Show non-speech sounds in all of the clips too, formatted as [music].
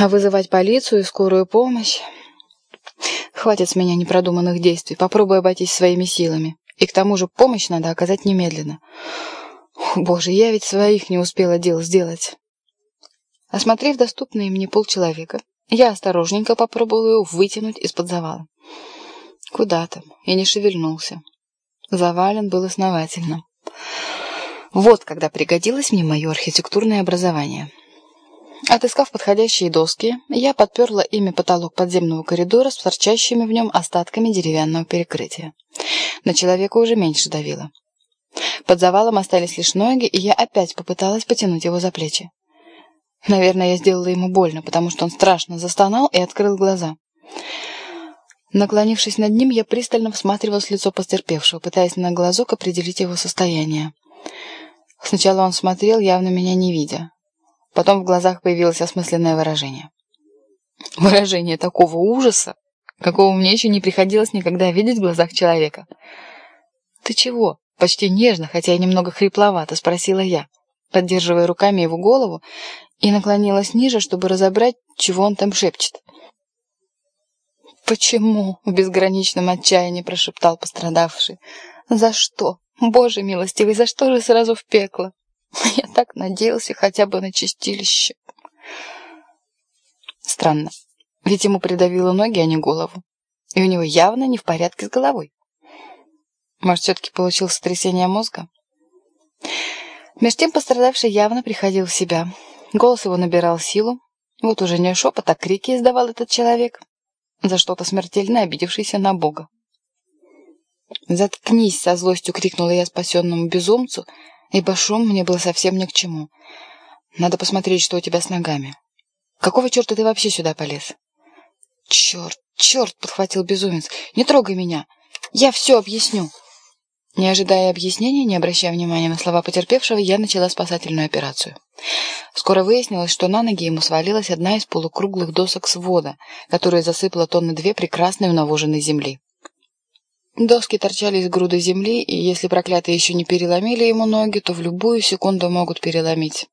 А вызывать полицию и скорую помощь... Хватит с меня непродуманных действий. Попробуй обойтись своими силами. И к тому же помощь надо оказать немедленно. Боже, я ведь своих не успела дел сделать. Осмотрев доступные мне полчеловека, я осторожненько попробовала его вытянуть из-под завала. Куда там? И не шевельнулся. Завален был основательно. Вот когда пригодилось мне мое архитектурное образование. Отыскав подходящие доски, я подперла ими потолок подземного коридора с торчащими в нем остатками деревянного перекрытия. На человека уже меньше давило. Под завалом остались лишь ноги, и я опять попыталась потянуть его за плечи. Наверное, я сделала ему больно, потому что он страшно застонал и открыл глаза. Наклонившись над ним, я пристально всматривалась в лицо потерпевшего, пытаясь на глазок определить его состояние. Сначала он смотрел, явно меня не видя. Потом в глазах появилось осмысленное выражение. Выражение такого ужаса, какого мне еще не приходилось никогда видеть в глазах человека. «Ты чего?» — почти нежно, хотя и немного хрипловато, спросила я, поддерживая руками его голову, и наклонилась ниже, чтобы разобрать, чего он там шепчет. «Почему?» — в безграничном отчаянии прошептал пострадавший. «За что? Боже милостивый, за что же сразу в пекло? [laughs] Я так надеялся хотя бы на чистилище». Странно, ведь ему придавило ноги, а не голову. И у него явно не в порядке с головой. Может, все-таки получил сотрясение мозга? Меж тем пострадавший явно приходил в себя. Голос его набирал силу. Вот уже не шепот, а крики издавал этот человек за что-то смертельно обидевшийся на Бога. «Заткнись!» — со злостью крикнула я спасенному безумцу, ибо шум мне был совсем ни к чему. «Надо посмотреть, что у тебя с ногами. Какого черта ты вообще сюда полез?» «Черт, черт!» — подхватил безумец. «Не трогай меня! Я все объясню!» Не ожидая объяснения, не обращая внимания на слова потерпевшего, я начала спасательную операцию. Скоро выяснилось, что на ноги ему свалилась одна из полукруглых досок свода, которая засыпала тонны две прекрасной унавоженной земли. Доски торчали из груды земли, и если проклятые еще не переломили ему ноги, то в любую секунду могут переломить.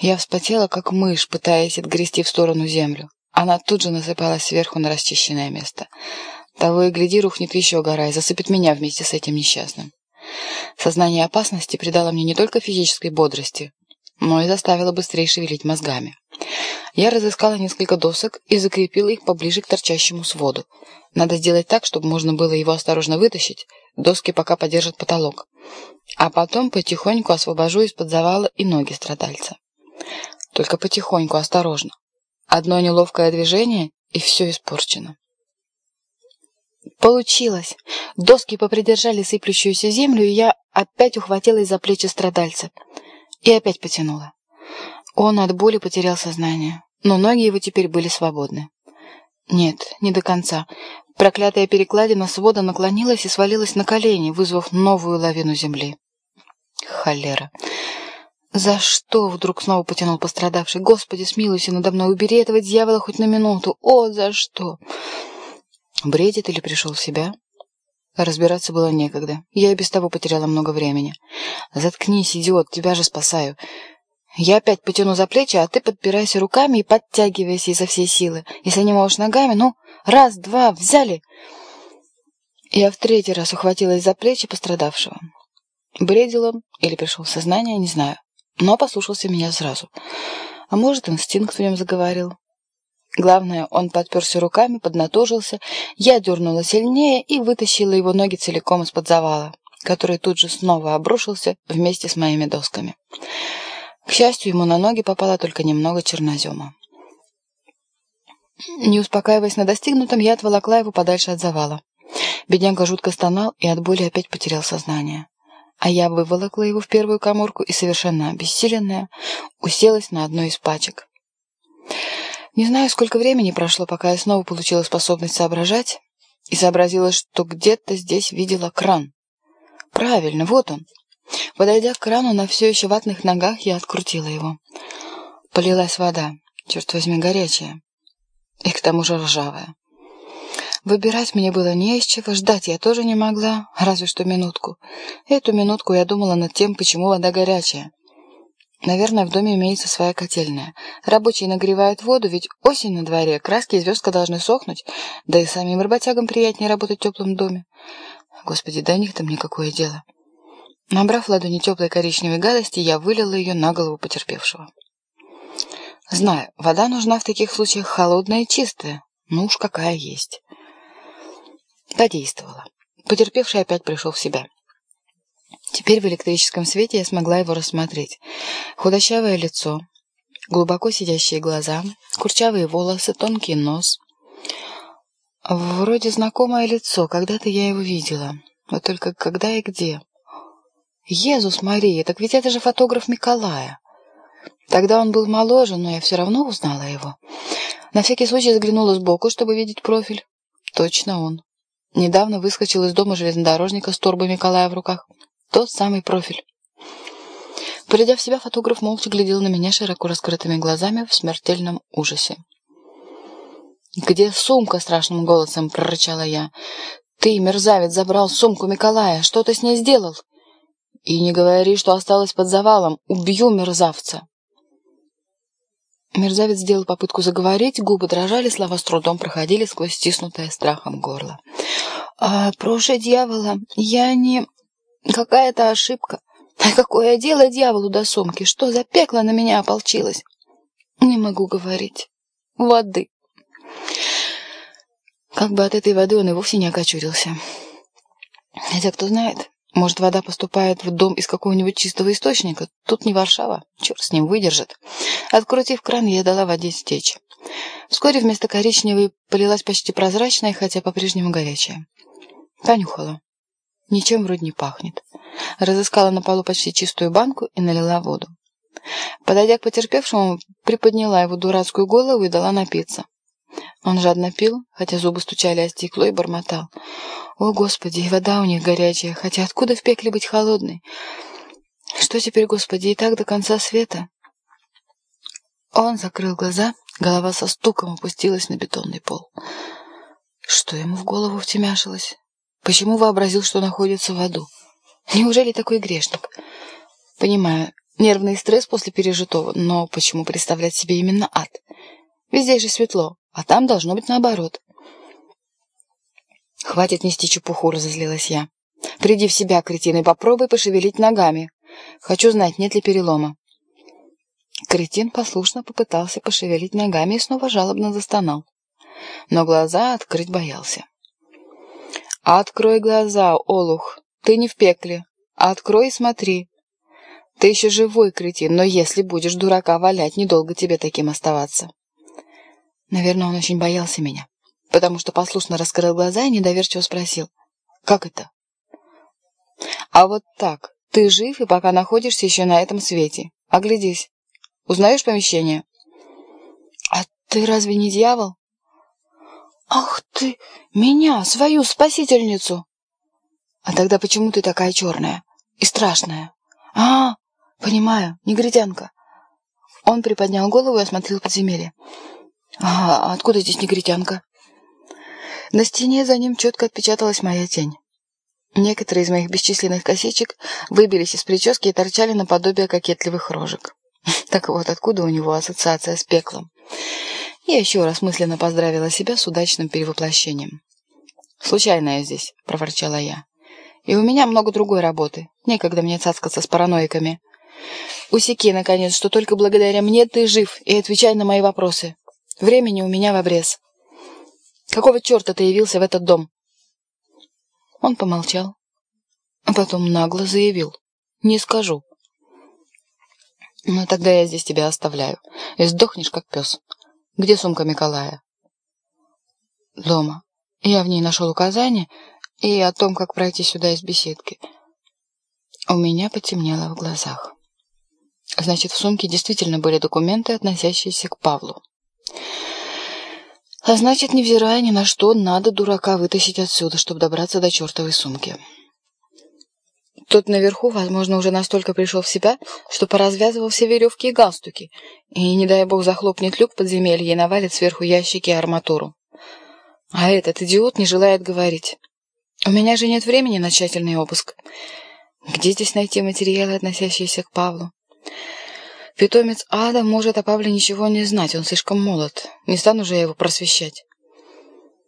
Я вспотела, как мышь, пытаясь отгрести в сторону землю. Она тут же насыпалась сверху на расчищенное место. Того и гляди, рухнет еще гора и засыпет меня вместе с этим несчастным. Сознание опасности придало мне не только физической бодрости, но и заставило быстрее шевелить мозгами. Я разыскала несколько досок и закрепила их поближе к торчащему своду. Надо сделать так, чтобы можно было его осторожно вытащить. Доски пока подержат потолок. А потом потихоньку освобожу из-под завала и ноги страдальца. Только потихоньку, осторожно. Одно неловкое движение, и все испорчено. Получилось. Доски попридержали сыплющуюся землю, и я опять ухватилась за плечи страдальца. И опять потянула. Он от боли потерял сознание, но ноги его теперь были свободны. Нет, не до конца. Проклятая перекладина свода наклонилась и свалилась на колени, вызвав новую лавину земли. Холера. «За что?» — вдруг снова потянул пострадавший. «Господи, смилуйся надо мной, убери этого дьявола хоть на минуту! О, за что?» Бредит или пришел в себя? Разбираться было некогда. Я и без того потеряла много времени. Заткнись, идиот, тебя же спасаю. Я опять потяну за плечи, а ты подпирайся руками и подтягивайся изо всей силы. Если не можешь ногами, ну, раз, два, взяли. Я в третий раз ухватилась за плечи пострадавшего. Бредил он или пришел в сознание, не знаю. Но послушался меня сразу. А может, инстинкт в нем заговорил. Главное, он подперся руками, поднатужился, я дернула сильнее и вытащила его ноги целиком из-под завала, который тут же снова обрушился вместе с моими досками. К счастью, ему на ноги попало только немного чернозема. Не успокаиваясь на достигнутом, я отволокла его подальше от завала. Бедняга жутко стонал и от боли опять потерял сознание. А я выволокла его в первую коморку и, совершенно обессиленная, уселась на одной из пачек. Не знаю, сколько времени прошло, пока я снова получила способность соображать и сообразила, что где-то здесь видела кран. Правильно, вот он. Подойдя к крану на все еще ватных ногах, я открутила его. Полилась вода, черт возьми, горячая. И к тому же ржавая. Выбирать мне было не из чего, ждать я тоже не могла, разве что минутку. Эту минутку я думала над тем, почему вода горячая. Наверное, в доме имеется своя котельная. Рабочие нагревают воду, ведь осень на дворе, краски и звездка должны сохнуть, да и самим работягам приятнее работать в теплом доме. Господи, до них-то мне какое дело. Набрав ладони теплой коричневой гадости, я вылила ее на голову потерпевшего. Знаю, вода нужна в таких случаях холодная и чистая. Ну уж какая есть. Подействовала. Потерпевший опять пришел в себя. Теперь в электрическом свете я смогла его рассмотреть. Худощавое лицо, глубоко сидящие глаза, курчавые волосы, тонкий нос. Вроде знакомое лицо, когда-то я его видела. Вот только когда и где? Езус Мария, так ведь это же фотограф Николая. Тогда он был моложе, но я все равно узнала его. На всякий случай заглянула сбоку, чтобы видеть профиль. Точно он. Недавно выскочил из дома железнодорожника с торбой Николая в руках. Тот самый профиль. Придя в себя, фотограф молча глядел на меня широко раскрытыми глазами в смертельном ужасе. «Где сумка?» — страшным голосом прорычала я. «Ты, мерзавец, забрал сумку Николая. Что ты с ней сделал?» «И не говори, что осталось под завалом. Убью мерзавца!» Мерзавец сделал попытку заговорить, губы дрожали, слова с трудом проходили сквозь стиснутое страхом горло. «А, «Проше дьявола, я не...» Какая-то ошибка. А какое дело дьяволу до сумки? Что за пекло на меня ополчилось? Не могу говорить. Воды. Как бы от этой воды он и вовсе не окочурился. Хотя, кто знает, может, вода поступает в дом из какого-нибудь чистого источника. Тут не Варшава. Черт с ним выдержит. Открутив кран, я дала воде стечь. Вскоре вместо коричневой полилась почти прозрачная, хотя по-прежнему горячая. Понюхала. Ничем вроде не пахнет. Разыскала на полу почти чистую банку и налила воду. Подойдя к потерпевшему, приподняла его дурацкую голову и дала напиться. Он жадно пил, хотя зубы стучали о стекло и бормотал. «О, Господи, и вода у них горячая, хотя откуда в пекле быть холодной? Что теперь, Господи, и так до конца света?» Он закрыл глаза, голова со стуком опустилась на бетонный пол. Что ему в голову втемяшилось? Почему вообразил, что находится в аду? Неужели такой грешник? Понимаю, нервный стресс после пережитого, но почему представлять себе именно ад? Везде же светло, а там должно быть наоборот. Хватит нести чепуху, разозлилась я. Приди в себя, кретин, и попробуй пошевелить ногами. Хочу знать, нет ли перелома. Кретин послушно попытался пошевелить ногами и снова жалобно застонал. Но глаза открыть боялся. «Открой глаза, Олух, ты не в пекле. Открой и смотри. Ты еще живой, кретин, но если будешь дурака валять, недолго тебе таким оставаться». Наверное, он очень боялся меня, потому что послушно раскрыл глаза и недоверчиво спросил. «Как это?» «А вот так. Ты жив и пока находишься еще на этом свете. Оглядись. Узнаешь помещение?» «А ты разве не дьявол?» «Ах ты! Меня, свою спасительницу!» «А тогда почему ты такая черная и страшная?» «А, понимаю, негритянка». Он приподнял голову и осмотрел подземелье. «А откуда здесь негритянка?» На стене за ним четко отпечаталась моя тень. Некоторые из моих бесчисленных косичек выбились из прически и торчали наподобие кокетливых рожек. [laughs] Так вот, откуда у него ассоциация с пеклом? Я еще раз мысленно поздравила себя с удачным перевоплощением. «Случайно я здесь», — проворчала я. «И у меня много другой работы. Некогда мне цацкаться с параноиками. Усеки, наконец, что только благодаря мне ты жив, и отвечай на мои вопросы. Времени у меня в обрез. Какого черта ты явился в этот дом?» Он помолчал, а потом нагло заявил. «Не скажу». «Ну, тогда я здесь тебя оставляю, и сдохнешь, как пес». Где сумка Николая? Дома. Я в ней нашел указания и о том, как пройти сюда из беседки. У меня потемнело в глазах. Значит, в сумке действительно были документы, относящиеся к Павлу. А значит, невзирая ни на что, надо дурака вытащить отсюда, чтобы добраться до чертовой сумки. Тот наверху, возможно, уже настолько пришел в себя, что поразвязывал все веревки и галстуки, и, не дай бог, захлопнет люк подземелья и навалит сверху ящики и арматуру. А этот идиот не желает говорить. У меня же нет времени на тщательный обыск. Где здесь найти материалы, относящиеся к Павлу? Питомец ада может о Павле ничего не знать, он слишком молод. Не стану же я его просвещать.